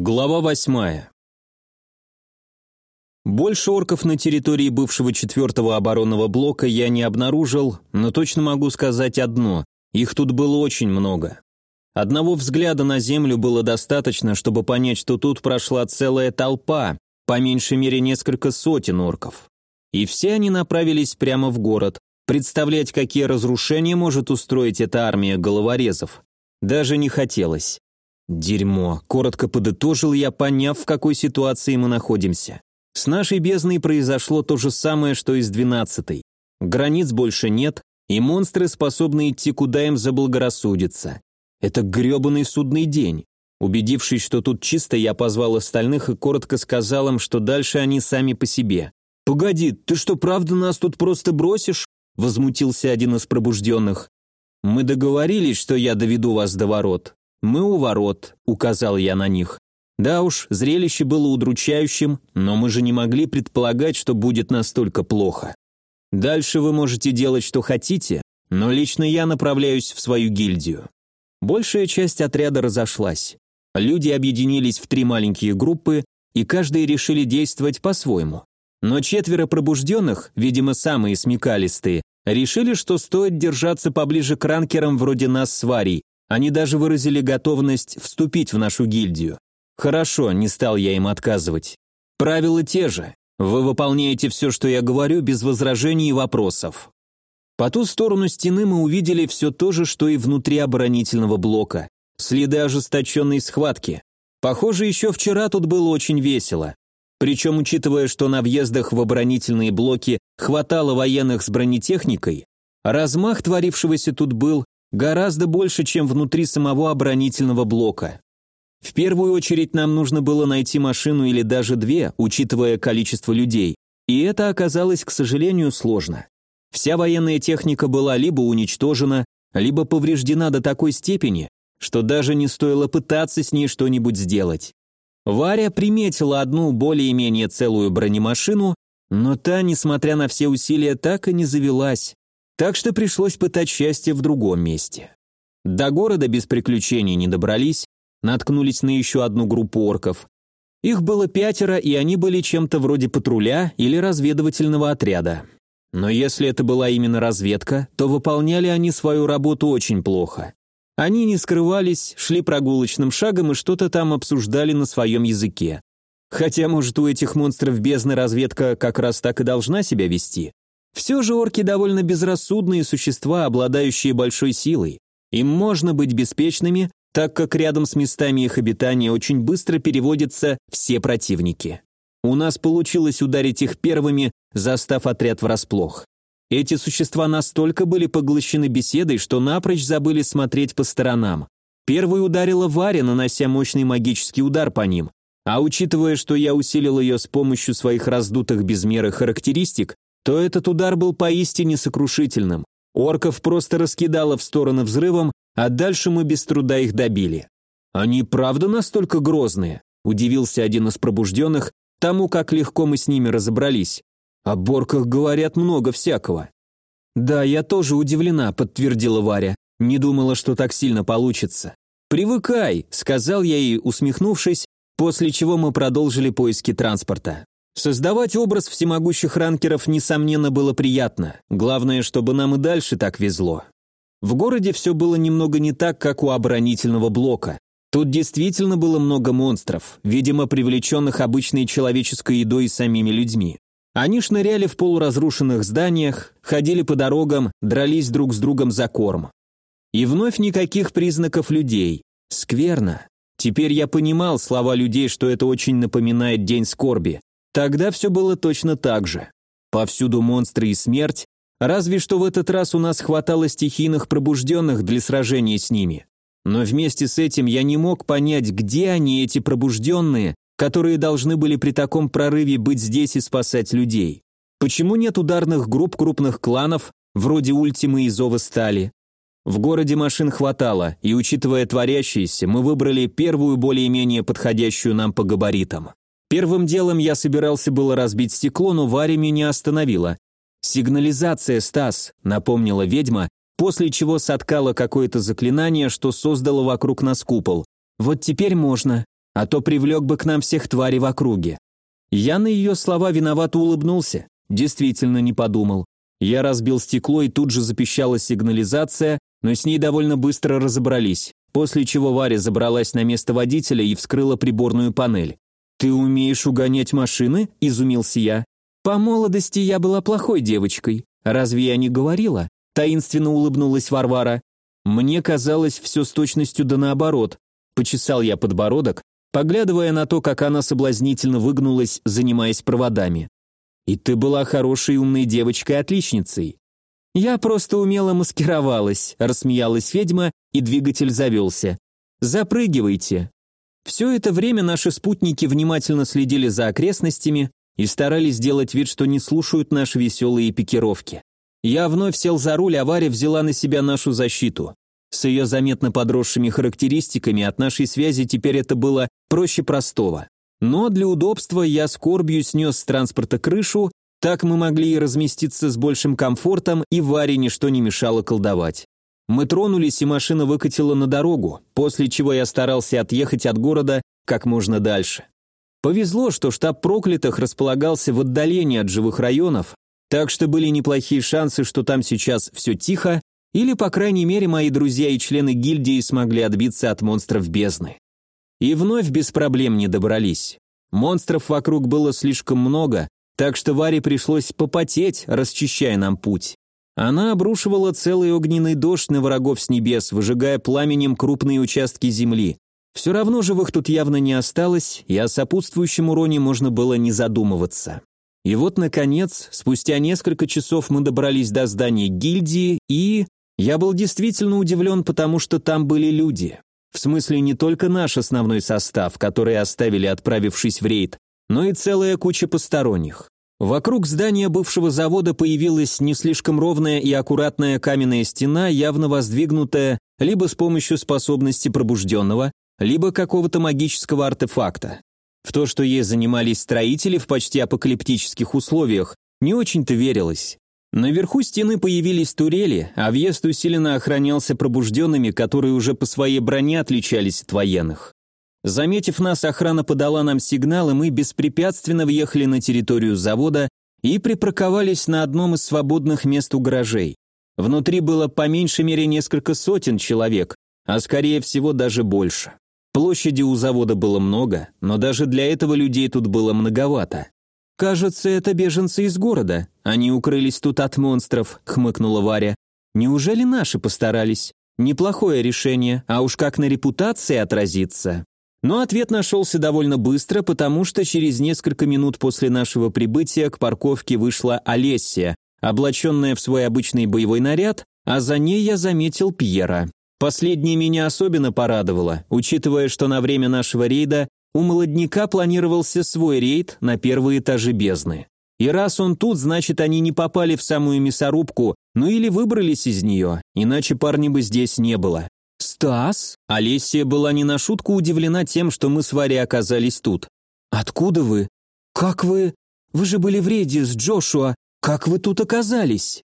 Глава восьмая. Больше орков на территории бывшего четвертого оборонного блока я не обнаружил, но точно могу сказать одно – их тут было очень много. Одного взгляда на землю было достаточно, чтобы понять, что тут прошла целая толпа, по меньшей мере несколько сотен орков. И все они направились прямо в город, представлять, какие разрушения может устроить эта армия головорезов. Даже не хотелось. Дерьмо, коротко подытожил я, поняв, в какой ситуации мы находимся. С нашей бездной произошло то же самое, что и с двенадцатой. Границ больше нет, и монстры способны идти куда им заблагорассудится. Это грёбаный судный день. Убедившись, что тут чисто, я позвал остальных и коротко сказал им, что дальше они сами по себе. «Погоди, ты что, правда нас тут просто бросишь?» Возмутился один из пробужденных. «Мы договорились, что я доведу вас до ворот. «Мы у ворот», — указал я на них. Да уж, зрелище было удручающим, но мы же не могли предполагать, что будет настолько плохо. Дальше вы можете делать, что хотите, но лично я направляюсь в свою гильдию. Большая часть отряда разошлась. Люди объединились в три маленькие группы, и каждый решили действовать по-своему. Но четверо пробужденных, видимо, самые смекалистые, решили, что стоит держаться поближе к ранкерам вроде нас с Варей, они даже выразили готовность вступить в нашу гильдию. Хорошо, не стал я им отказывать. Правила те же. Вы выполняете все, что я говорю, без возражений и вопросов. По ту сторону стены мы увидели все то же, что и внутри оборонительного блока. Следы ожесточенной схватки. Похоже, еще вчера тут было очень весело. Причем, учитывая, что на въездах в оборонительные блоки хватало военных с бронетехникой, размах творившегося тут был Гораздо больше, чем внутри самого оборонительного блока. В первую очередь нам нужно было найти машину или даже две, учитывая количество людей, и это оказалось, к сожалению, сложно. Вся военная техника была либо уничтожена, либо повреждена до такой степени, что даже не стоило пытаться с ней что-нибудь сделать. Варя приметила одну более-менее целую бронемашину, но та, несмотря на все усилия, так и не завелась, так что пришлось пытать счастье в другом месте. До города без приключений не добрались, наткнулись на еще одну группу орков. Их было пятеро, и они были чем-то вроде патруля или разведывательного отряда. Но если это была именно разведка, то выполняли они свою работу очень плохо. Они не скрывались, шли прогулочным шагом и что-то там обсуждали на своем языке. Хотя, может, у этих монстров бездны разведка как раз так и должна себя вести. Все же орки довольно безрассудные существа, обладающие большой силой. Им можно быть беспечными, так как рядом с местами их обитания очень быстро переводятся все противники. У нас получилось ударить их первыми, застав отряд врасплох. Эти существа настолько были поглощены беседой, что напрочь забыли смотреть по сторонам. Первой ударила Варя, нанося мощный магический удар по ним. А учитывая, что я усилил ее с помощью своих раздутых без меры характеристик, то этот удар был поистине сокрушительным. Орков просто раскидало в стороны взрывом, а дальше мы без труда их добили. «Они правда настолько грозные?» – удивился один из пробужденных, тому, как легко мы с ними разобрались. О борках говорят много всякого. «Да, я тоже удивлена», – подтвердила Варя. «Не думала, что так сильно получится». «Привыкай», – сказал я ей, усмехнувшись, после чего мы продолжили поиски транспорта. Создавать образ всемогущих ранкеров, несомненно, было приятно. Главное, чтобы нам и дальше так везло. В городе все было немного не так, как у оборонительного блока. Тут действительно было много монстров, видимо, привлеченных обычной человеческой едой и самими людьми. Они шныряли в полуразрушенных зданиях, ходили по дорогам, дрались друг с другом за корм. И вновь никаких признаков людей. Скверно. Теперь я понимал слова людей, что это очень напоминает День скорби. Тогда все было точно так же. Повсюду монстры и смерть, разве что в этот раз у нас хватало стихийных пробужденных для сражения с ними. Но вместе с этим я не мог понять, где они, эти пробужденные, которые должны были при таком прорыве быть здесь и спасать людей. Почему нет ударных групп крупных кланов, вроде Ультимы и Зова Стали? В городе машин хватало, и учитывая творящееся, мы выбрали первую более-менее подходящую нам по габаритам. Первым делом я собирался было разбить стекло, но Варя меня остановила. «Сигнализация, Стас», — напомнила ведьма, после чего соткала какое-то заклинание, что создало вокруг нас купол. «Вот теперь можно». а то привлек бы к нам всех тварей в округе». Я на ее слова виновато улыбнулся. Действительно не подумал. Я разбил стекло, и тут же запищала сигнализация, но с ней довольно быстро разобрались, после чего Варя забралась на место водителя и вскрыла приборную панель. «Ты умеешь угонять машины?» – изумился я. «По молодости я была плохой девочкой. Разве я не говорила?» – таинственно улыбнулась Варвара. «Мне казалось все с точностью да наоборот». Почесал я подбородок, поглядывая на то, как она соблазнительно выгнулась, занимаясь проводами. «И ты была хорошей умной девочкой-отличницей». «Я просто умело маскировалась», – рассмеялась ведьма, и двигатель завелся. «Запрыгивайте». Все это время наши спутники внимательно следили за окрестностями и старались сделать вид, что не слушают наши веселые пикировки. Я вновь сел за руль, а Варя взяла на себя нашу защиту. С ее заметно подросшими характеристиками от нашей связи теперь это было проще простого. Но для удобства я скорбью снес с транспорта крышу, так мы могли и разместиться с большим комфортом, и Варе ничто не мешало колдовать. Мы тронулись, и машина выкатила на дорогу, после чего я старался отъехать от города как можно дальше. Повезло, что штаб проклятых располагался в отдалении от живых районов, так что были неплохие шансы, что там сейчас все тихо, или, по крайней мере, мои друзья и члены гильдии смогли отбиться от монстров бездны. И вновь без проблем не добрались. Монстров вокруг было слишком много, так что Варе пришлось попотеть, расчищая нам путь. Она обрушивала целый огненный дождь на врагов с небес, выжигая пламенем крупные участки земли. Все равно живых тут явно не осталось, и о сопутствующем уроне можно было не задумываться. И вот, наконец, спустя несколько часов мы добрались до здания гильдии, и... Я был действительно удивлен, потому что там были люди. В смысле, не только наш основной состав, который оставили, отправившись в рейд, но и целая куча посторонних. Вокруг здания бывшего завода появилась не слишком ровная и аккуратная каменная стена, явно воздвигнутая либо с помощью способности пробужденного, либо какого-то магического артефакта. В то, что ей занимались строители в почти апокалиптических условиях, не очень-то верилось. Наверху стены появились турели, а въезд усиленно охранялся пробужденными, которые уже по своей броне отличались от военных. Заметив нас, охрана подала нам сигнал, и мы беспрепятственно въехали на территорию завода и припарковались на одном из свободных мест у гаражей. Внутри было по меньшей мере несколько сотен человек, а скорее всего даже больше. Площади у завода было много, но даже для этого людей тут было многовато. «Кажется, это беженцы из города. Они укрылись тут от монстров», — хмыкнула Варя. «Неужели наши постарались? Неплохое решение, а уж как на репутации отразится». Но ответ нашелся довольно быстро, потому что через несколько минут после нашего прибытия к парковке вышла Олеся, облаченная в свой обычный боевой наряд, а за ней я заметил Пьера. Последнее меня особенно порадовало, учитывая, что на время нашего рейда у молодняка планировался свой рейд на первые этажи бездны. И раз он тут, значит, они не попали в самую мясорубку, ну или выбрались из нее, иначе парни бы здесь не было. «Стас?» Олеся была не на шутку удивлена тем, что мы с Варей оказались тут. «Откуда вы? Как вы? Вы же были в рейде с Джошуа. Как вы тут оказались?»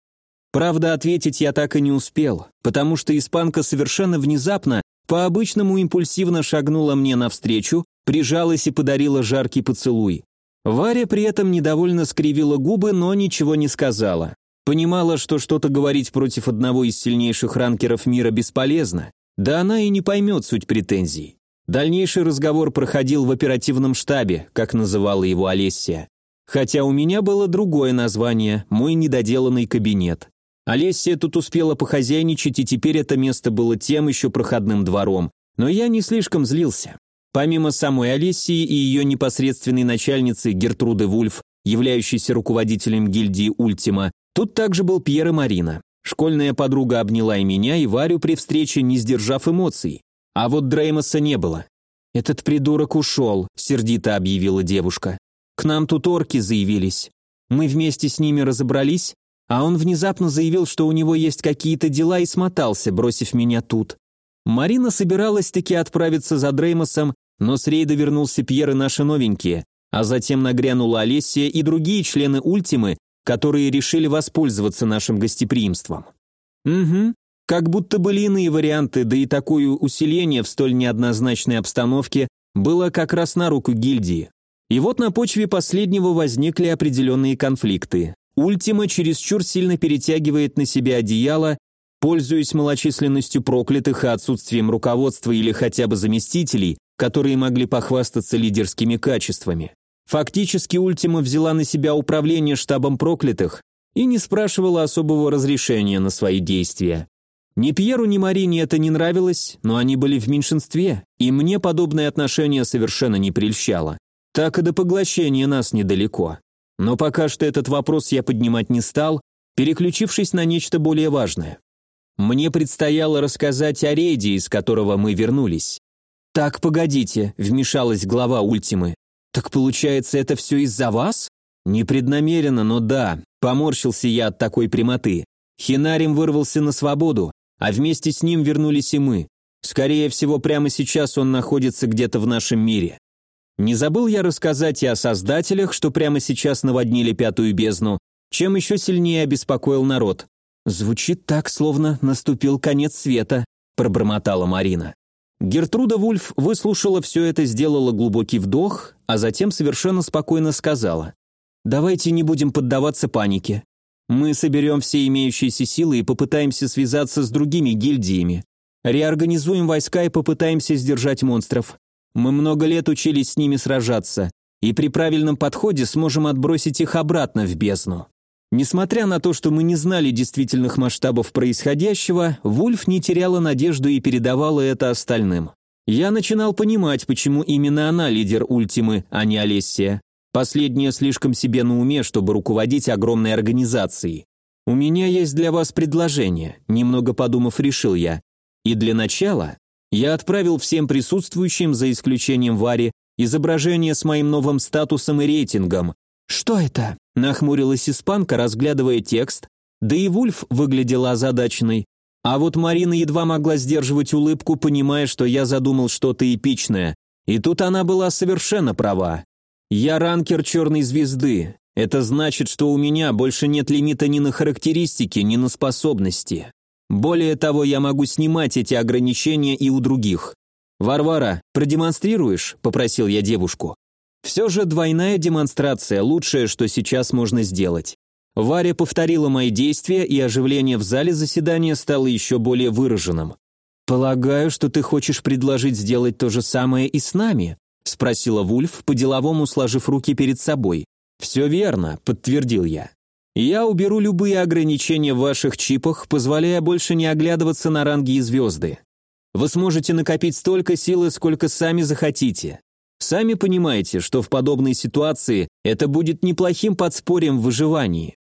Правда, ответить я так и не успел, потому что испанка совершенно внезапно, по-обычному импульсивно шагнула мне навстречу, прижалась и подарила жаркий поцелуй. Варя при этом недовольно скривила губы, но ничего не сказала. Понимала, что что-то говорить против одного из сильнейших ранкеров мира бесполезно, да она и не поймет суть претензий. Дальнейший разговор проходил в оперативном штабе, как называла его Олеся. Хотя у меня было другое название – мой недоделанный кабинет. Олеся тут успела похозяйничать, и теперь это место было тем еще проходным двором. Но я не слишком злился. Помимо самой Олесии и ее непосредственной начальницы Гертруды Вульф, являющейся руководителем гильдии «Ультима», тут также был Пьер и Марина. Школьная подруга обняла и меня, и Варю при встрече, не сдержав эмоций. А вот Дреймоса не было. «Этот придурок ушел», — сердито объявила девушка. «К нам тут орки заявились. Мы вместе с ними разобрались, а он внезапно заявил, что у него есть какие-то дела и смотался, бросив меня тут». Марина собиралась таки отправиться за Дреймосом, но с рейда вернулся Пьер и наши новенькие, а затем нагрянула Олесия и другие члены Ультимы, которые решили воспользоваться нашим гостеприимством. Угу, как будто были иные варианты, да и такое усиление в столь неоднозначной обстановке было как раз на руку гильдии. И вот на почве последнего возникли определенные конфликты. Ультима чересчур сильно перетягивает на себя одеяло, пользуясь малочисленностью проклятых и отсутствием руководства или хотя бы заместителей, которые могли похвастаться лидерскими качествами. Фактически Ультима взяла на себя управление штабом проклятых и не спрашивала особого разрешения на свои действия. Ни Пьеру, ни Марине это не нравилось, но они были в меньшинстве, и мне подобное отношение совершенно не прельщало. Так и до поглощения нас недалеко. Но пока что этот вопрос я поднимать не стал, переключившись на нечто более важное. Мне предстояло рассказать о рейде, из которого мы вернулись. «Так, погодите», — вмешалась глава Ультимы. «Так получается, это все из-за вас?» «Непреднамеренно, но да», — поморщился я от такой прямоты. Хинарим вырвался на свободу, а вместе с ним вернулись и мы. Скорее всего, прямо сейчас он находится где-то в нашем мире. Не забыл я рассказать и о создателях, что прямо сейчас наводнили пятую бездну, чем еще сильнее обеспокоил народ. «Звучит так, словно наступил конец света», – пробормотала Марина. Гертруда Вульф выслушала все это, сделала глубокий вдох, а затем совершенно спокойно сказала. «Давайте не будем поддаваться панике. Мы соберем все имеющиеся силы и попытаемся связаться с другими гильдиями. Реорганизуем войска и попытаемся сдержать монстров. Мы много лет учились с ними сражаться, и при правильном подходе сможем отбросить их обратно в бездну. Несмотря на то, что мы не знали действительных масштабов происходящего, Вульф не теряла надежду и передавала это остальным. Я начинал понимать, почему именно она лидер Ультимы, а не Олессия. Последняя слишком себе на уме, чтобы руководить огромной организацией. «У меня есть для вас предложение», – немного подумав, решил я. И для начала я отправил всем присутствующим, за исключением Вари, изображение с моим новым статусом и рейтингом. «Что это?» – нахмурилась испанка, разглядывая текст, да и Вульф выглядела озадаченной. А вот Марина едва могла сдерживать улыбку, понимая, что я задумал что-то эпичное. И тут она была совершенно права. Я ранкер черной звезды. Это значит, что у меня больше нет лимита ни на характеристики, ни на способности. Более того, я могу снимать эти ограничения и у других. «Варвара, продемонстрируешь?» – попросил я девушку. Все же двойная демонстрация – лучшее, что сейчас можно сделать. Варя повторила мои действия, и оживление в зале заседания стало еще более выраженным. «Полагаю, что ты хочешь предложить сделать то же самое и с нами?» – спросила Вульф, по-деловому сложив руки перед собой. «Все верно», – подтвердил я. «Я уберу любые ограничения в ваших чипах, позволяя больше не оглядываться на ранги и звезды. Вы сможете накопить столько силы, сколько сами захотите. Сами понимаете, что в подобной ситуации это будет неплохим подспорьем в выживании.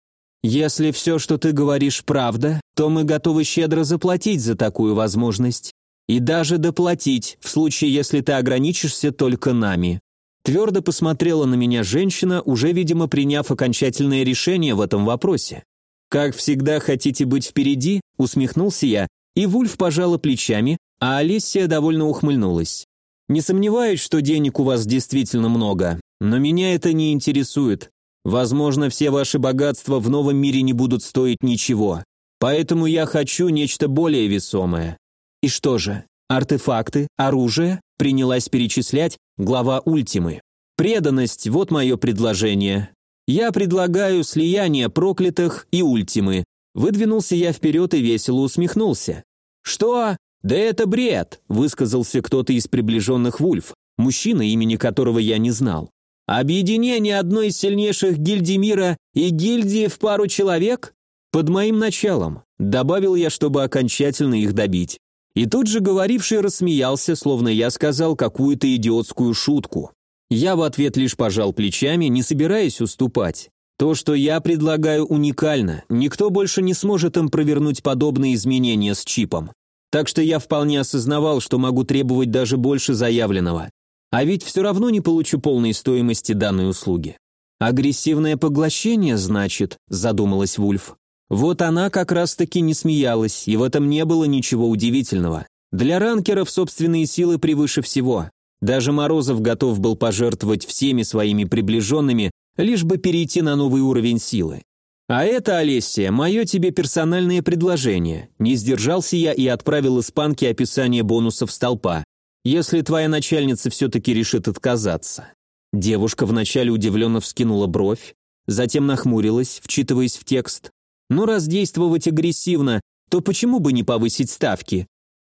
Если все, что ты говоришь, правда, то мы готовы щедро заплатить за такую возможность. И даже доплатить, в случае, если ты ограничишься только нами. Твердо посмотрела на меня женщина, уже, видимо, приняв окончательное решение в этом вопросе. «Как всегда хотите быть впереди?» – усмехнулся я, и Вульф пожала плечами, а Алисия довольно ухмыльнулась. «Не сомневаюсь, что денег у вас действительно много, но меня это не интересует. Возможно, все ваши богатства в новом мире не будут стоить ничего. Поэтому я хочу нечто более весомое. И что же, артефакты, оружие? Принялась перечислять глава Ультимы. Преданность – вот мое предложение. Я предлагаю слияние проклятых и Ультимы. Выдвинулся я вперед и весело усмехнулся. Что? Да это бред, высказался кто-то из приближенных Вульф, мужчина, имени которого я не знал. Объединение одной из сильнейших гильдий мира и гильдии в пару человек? Под моим началом, добавил я, чтобы окончательно их добить. И тут же говоривший рассмеялся, словно я сказал какую-то идиотскую шутку. Я в ответ лишь пожал плечами, не собираясь уступать. То, что я предлагаю, уникально. Никто больше не сможет им провернуть подобные изменения с чипом. Так что я вполне осознавал, что могу требовать даже больше заявленного. А ведь все равно не получу полной стоимости данной услуги. «Агрессивное поглощение, значит», – задумалась Вульф. Вот она как раз-таки не смеялась, и в этом не было ничего удивительного. Для ранкеров собственные силы превыше всего. Даже Морозов готов был пожертвовать всеми своими приближенными, лишь бы перейти на новый уровень силы. А это, Олеся, мое тебе персональное предложение. Не сдержался я и отправил испанке описание бонусов столпа. если твоя начальница все-таки решит отказаться». Девушка вначале удивленно вскинула бровь, затем нахмурилась, вчитываясь в текст. «Ну, раз действовать агрессивно, то почему бы не повысить ставки?»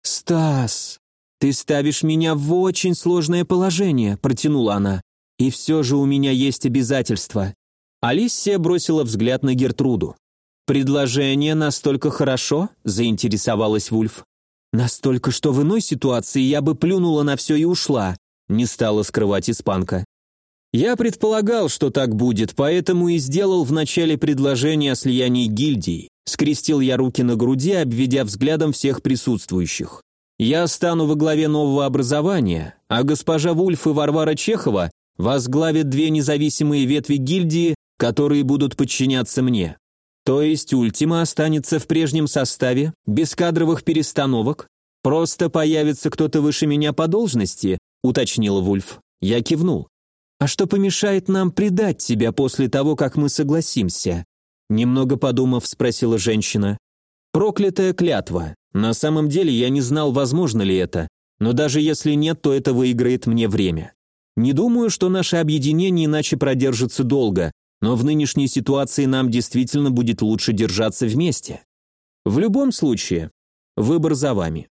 «Стас, ты ставишь меня в очень сложное положение», – протянула она. «И все же у меня есть обязательства». Алисия бросила взгляд на Гертруду. «Предложение настолько хорошо?» – заинтересовалась Вульф. «Настолько, что в иной ситуации я бы плюнула на все и ушла», – не стала скрывать испанка. «Я предполагал, что так будет, поэтому и сделал в начале предложение о слиянии гильдий», скрестил я руки на груди, обведя взглядом всех присутствующих. «Я стану во главе нового образования, а госпожа Вульф и Варвара Чехова возглавят две независимые ветви гильдии, которые будут подчиняться мне. То есть Ультима останется в прежнем составе, без кадровых перестановок? Просто появится кто-то выше меня по должности?» уточнил Вульф. Я кивнул. «А что помешает нам предать тебя после того, как мы согласимся?» Немного подумав, спросила женщина. «Проклятая клятва. На самом деле я не знал, возможно ли это, но даже если нет, то это выиграет мне время. Не думаю, что наше объединение иначе продержится долго, но в нынешней ситуации нам действительно будет лучше держаться вместе. В любом случае, выбор за вами.